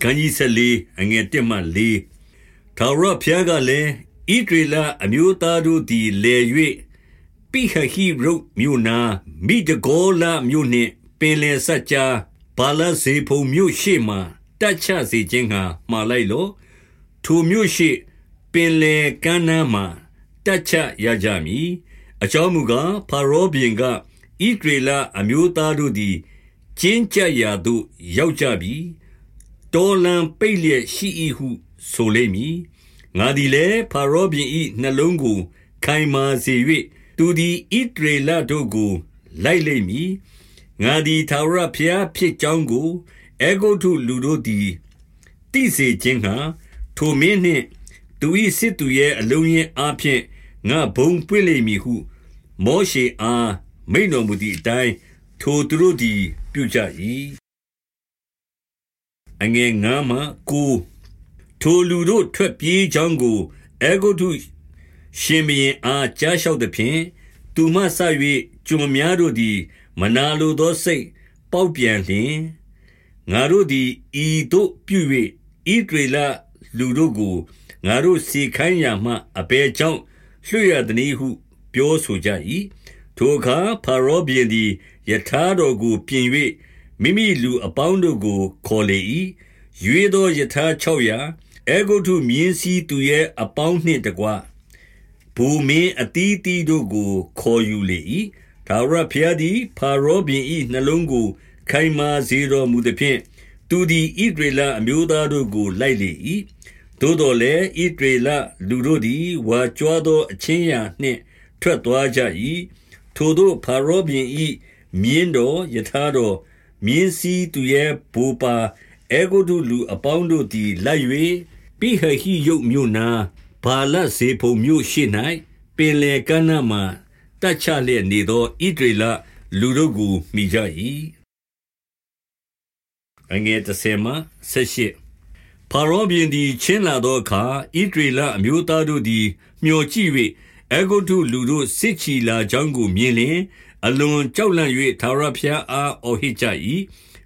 ခန်းကြီး14အငယ်1မှ4ထာဝရဘုရားကလည်းဣဒရေလအမျိုးသားတို့သည်လေ၍ပိဟဟိရုတ်မြို့နာမိတကောလမြို့နှင့်ပင်လယ်ဆက်ကြားဘာလဇေဖုံမြို့ရှိမှတက်ချစေခြင်းဟာမှားလိုက်လောထိုမြို့ရှိပင်လယ်ကမ်းနားမှတက်ချရကြမည်အကြောင်းမူကားဖာရောဘင်ကဣဒရေလအမျိုးသားတို့သည်ကျင်းကြရာသို့ရောက်ကြပြီ တောလံပိတ်လျက်ရှိ၏ဟုဆိုလိမ့်မည်ငါသည်လည်းဖာရောဘင်၏နှလုံးကို ခိုင်မာစေ၍သူသည်ဣဒရေလတို့ကို လိုက်လိမ့်မည်ငါသည်သာရဖျားဖြစ်ကြောင်းကိုအေဂုတုလူတို့သည်တိစေခြင်းဟာထိုမင်းနှင့်သူ၏စစ်သူရဲ့အလုံးရင်အားဖြင့်ငါဘုံပွင့်လိမ့်မည်ဟု မောရှေအားမိန်တော်မူသည့်အတိုင်းထိုသူတို့သည် ပြုကြ၏ အငယ်ငါမှကိုထိုလူတို့ထွက်ပြေးကြောင်းကိုအေဂုတုရှင်ဘရင်အားကြားလျှောက်သည်ဖြင့်သူမှဆ၍ကျွန်များတို့သည် မနာလိုသောစိတ်ပေါက်ပြန်လျင်ငါတို့သည်ဤသို့ပြု၍ဣဒရေလလူတို့ကိုငါတို့စီခိုင်းရမှအဘယ်ကြောင့်လွှတ်ရသည်ဟု ပြောဆိုကြ၏ထိုအခါဖာရောဘီင်သည်ယထာတော်ကိုပြင်၍ မိမိလူအပေါင်းတို့ကို ခေါ်လေ၏ရွေသောယထာ600အေဂုတ်ထုမြင်းစည်းသူရဲ့အပေါင်းနှင့်တကွဘူမင်းအတီးတီးတို့ကို ခေါ်ယူလေ၏ဒါဝရဖျားသည်ဖာရောဘင်၏နှလုံးကို ခိုင်မာစေတော်မူသည်ဖြင့်သူသည်ဣဒရေလအမျိုးသားတို့ကို လိုက်လေ၏သို့တော်လည်းဣဒရေလလူတို့သည်ဝါကြွားသောအချင်းရာနှင့်ထွက်သွားကြ၏ထိုသို့ဖာရောဘင်၏မြင်းတော်ယထာတော် မြင်းစည်းသူရဲ့ဘူပါအေဂုတုလူအပေါင်းတို့သည်လိုက်၍ပိဟဟိယုတ်မြို့နာဘာလဇေဖုံမြို့ရှိ၌ပင်လေကမ်းနားမှတတ်ချလျက်နေသောဣဒရေလလူတို့ကိုမိကြ၏အငယ်30မှ78ဖာရောဘင်သည်ချင်းလာသောအခါဣဒရေလအမျိုးသားတို့သည် မျှော်ကြည့်၍အေဂုတုလူတို့စစ်ချီလာကြောင်းကိုမြင်လျင် အလွန်ကြောက်လန့်၍သာရဖျားအားအော်ဟစ်ကြ၏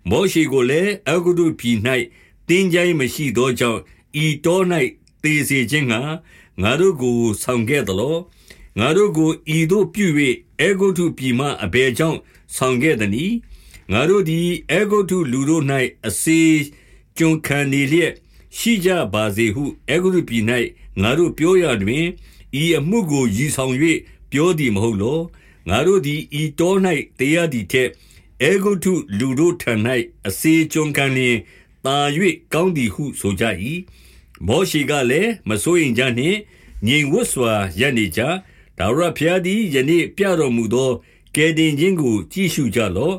မောရှိကိုလည်းအေဂုတုပြည်၌တင်းကြိုင်းမရှိသောကြောင့်ဤတော၌သေစေခြင်းငှာငါတို့ကိုဆောင်ခဲ့သလောငါတို့ကိုဤသို့ပြု၍အေဂုတုပြည်မှအဘယ်ကြောင့်ဆောင်ခဲ့သနည်းငါတို့သည်အေဂုတုလူတို့၌အစေကျွန်ခံနေလျက်ရှိကြပါစေဟုအေဂုတုပြည်၌ငါတို့ပြောရတွင်ဤအမှုကိုရည်ဆောင်၍ပြောသည်မဟုတ်လော ငါတို့သည်ဤတော၌တရားသည်ထက်အေဂုတုလူတို့ထံ၌အစေကျွန်ခံလျင်တာ၍ကောင်းသည်ဟုဆိုကြ၏မောရှိကလည်းမစိုးရင်ကြနှင့်ငြိမ်ဝတ်စွာရပ်နေကြဒါဝရဖျားသည်ယနေ့ပြတော်မူသောကယ်တင်ခြင်းကို ကြည့်ရှုကြလော့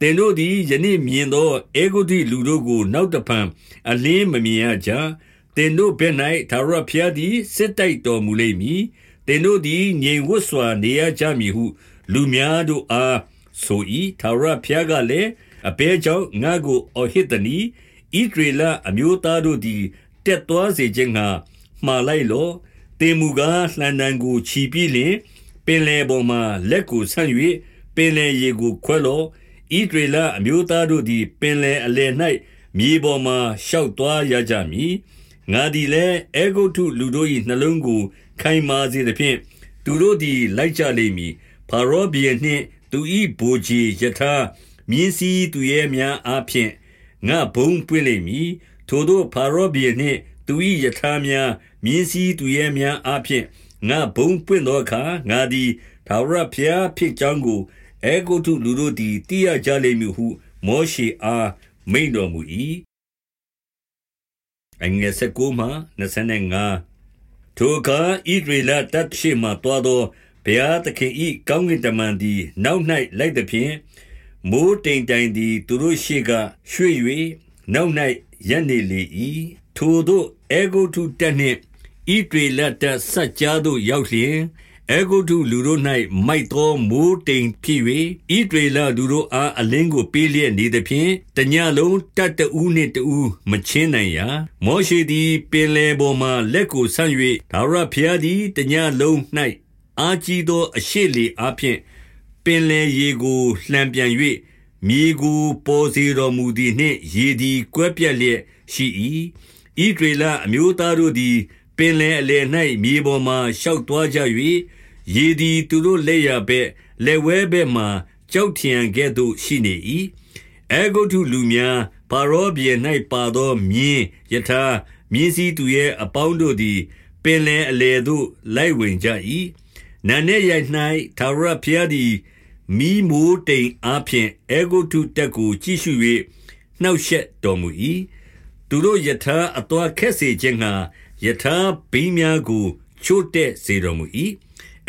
သင်တို့သည်ယနေ့မြင်သောအေဂုတိလူတို့ကို နောက်တဖန်အလင်းမမြင်ရကြသင်တို့ဘက်၌ဒါဝရဖျားသည်စစ်တိုက်တော်မူလိမ့်မည်သ င်တို့သည်ငြိမ်ဝတ်စွာနေရကြမည်ဟု လူများတို့အားဆို၏ဒါဝရဖျားကလည်းအဘဲကြောင့်ငါကိုအော်ဟစ်တနီဣဒရေလအမျိုးသားတို့သည်တက်သွားစေခြင်းငှာမှားလိုက်လောတင်မူကားလှန်တံကိုခြီပြီးလင်ပင်လေပေါ်မှလက်ကိုဆန့်၍ပင်လေရေကိုခွဲလောဣဒရေလအမျိုးသားတို့သည်ပင်လေအလယ်၌မြေပေါ်မှရှောက်သွားရကြမည် ငါသည်လည်းအေဂုတ်ထုလူတို့၏နှလုံးကို ခိုင်မာစေသဖြင့်သူတို့သည် လိုက်ကြလိမ့်မည်ဖာရောဘီယနှင့်သူ၏ဘိုးကြီးယထာမြင်းစည်းသူရဲ့များအားဖြင့်ငါဘုံပွင့်လိမ့်မည်ထိုတို့ဖာရောဘီနှင့်သူ၏ယထာများမြင်းစည်းသူရဲ့များအားဖြင့်ငါဘုံပွင့်သောအခါငါသည်သာဝရဖျားဖြစ်ကြောင်းကိုအေဂုတုလူတို့သည်သိရကြလိမ့်မည်ဟု မောရှေအားမိန်တော်မူ၏ အငယ်၁၉မှ25ထိုအခါဣဒရေလတပ်ရှိမှတွားသောဘုရားသခင်၏ကောင်းကင်တမန်သည်နောက်၌လိုက်သည်ဖြင့်မိုးတိမ်တိုင်သည်သူတို့ရှေ့ကရွှေ့၍နောက်၌ရပ်နေလေ၏ထိုတို့အေဂုတုတက်နှင့်ဣဒေလတက်ဆက်ကြားသို့ရောက်လျင် အေဂုတုလူတို့၌မိုက်သောမိုးတိမ်ဖြစ်၍ဣဒေလလူတို့အားအလင်းကိုပေးလျက်နေသည်ဖြင့်တညလုံးတတ်တူးနှင့်တူးမချင်းနိုင်ရာမောရှိသည်ပင်လေပေါ်မှလက်ကိုဆန့်၍ဒါဝရဖျားသည်တညလုံး၌အာကြီးသောအရှိလေအဖျင်ပင်လေရေကိုလှံပြန်၍မြေကိုပေါ်စေတော်မူသည်နှင့်ရေသည်ကွဲပြက်လျက်ရှိ၏ဣဒရေလအမျိုးသားတို့သည်ပင်လယ်အလယ်၌မြေပေါ်မှာရှောက်သွားကြ၍ ရေသည်သူတို့လက်ျာဘက်လက်ဝဲဘက်မှကြောက်ထရံကဲ့သို့ရှိနေ၏အဲဂုတ်ထုလူများဖာရောဘီ၌ပါသောမြင်းယထာမြင်းစည်းသူရဲ့အပေါင်းတို့သည် ပင်လယ်အလယ်သို့လိုက်ဝင်ကြ၏နန်းရဲ့ရိုက်၌သာရဖျားသည်မိမိုးတိမ်အားဖြင့်အေဂုတုတက်ကိုကြည့်ရှု၍နှောက်ရှက်တော်မူ၏သူတို့ယထာအတော်ခက်စေခြင်းငှာယထာဘိများကိုချို့တဲ့စေတော်မူ၏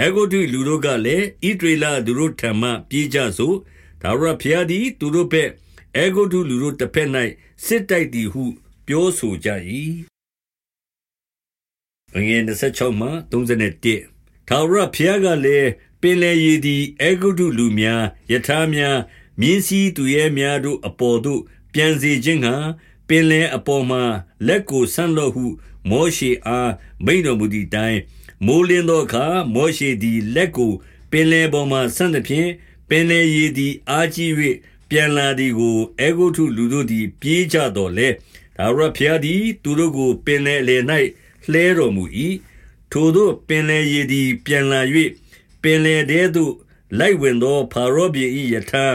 အေဂုတုလူတို့ကလည်းဣဒရေလသူတို့ထံမှပြေးကြစို့ဒါဝရဖျားသည်သူတို့ဘက်အေဂုတုလူတို့တစ်ဖက်၌စစ်တိုက်သည်ဟု ပြောဆိုကြ၏ငွေ26မှ31ထာဝရဘုရားကလည်းပင်လေရည်သည်အေဂုတုလူများယထာများမြင်းစည်းသူရဲများတို့အပေါ်သို့ပြန်စေခြင်းငှာပင်လေအပေါ်မှလက်ကိုဆန့်လို့ဟု မောရှေအားမိန်တော်မူသည့်တိုင် မိုးလင်းသောအခါ မောရှေသည် လက်ကို ပင်လေပေါ်မှဆန့်သည်ဖြင့် ပင်လေရည်သည် အားကြီး၍ပြန်လာသည်ကိုအေဂုတုလူတို့သည် ပြေးကြတော်လဲဒါဝရဘုရားသည် သူတို့ကို ပင်လေအလယ်၌လှဲတော်မူ၏ထိုတို့ ပင်လေရည်သည် ပြန်လာ၍ပင်လေတဲသို့ လိုက်ဝင်သောဖာရောဘီ၏ယထာ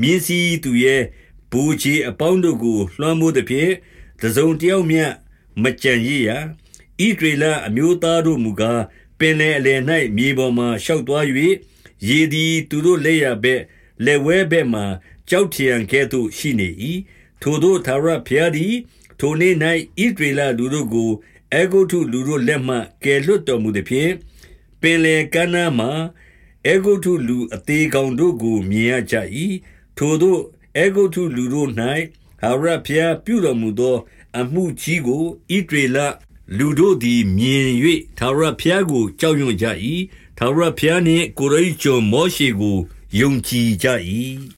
မြင်းစည်းသူရဲ့ဘူချီအပေါင်းတို့ကို လွှမ်းမိုးသည်ဖြင့် တစုံတယောက်မျှ မကြံရစ်ရ ဣဒရေလအမျိုးသားတို့မူကားပင်လေအလယ်၌မြေပေါ်မှရှောက်သွား၍ရေသည်သူတို့လက်ရဘက်လက်ဝဲဘက်မှကြောက်ထရံကဲ့သို့ရှိနေ၏ထိုတို့သာရဖျားသည်ထိုနေ့၌ဣဒရေလလူတို့ကိုအဲဂုတ်ထုလူတို့လက်မှကယ်လွတ်တော်မူသည်ဖြင့်ပင်လေကမ်းနားမှာအဲဂုတ်ထုလူအသေးကောင်တို့ကိုမြင်ရကြ၏ထိုတို့အဲဂုတ်ထုလူတို့၌ဟာရဖျားပြုတော်မူသော အမှုကြီးကိုဣဒရေလ လူတို့သည်မြင်၍သာရဖျားကိုကြောက်ရွံ့ကြ၏သာရဖျားနှင့်ကိုရိကျွန်မောရှေကိုယုံကြည်ကြ၏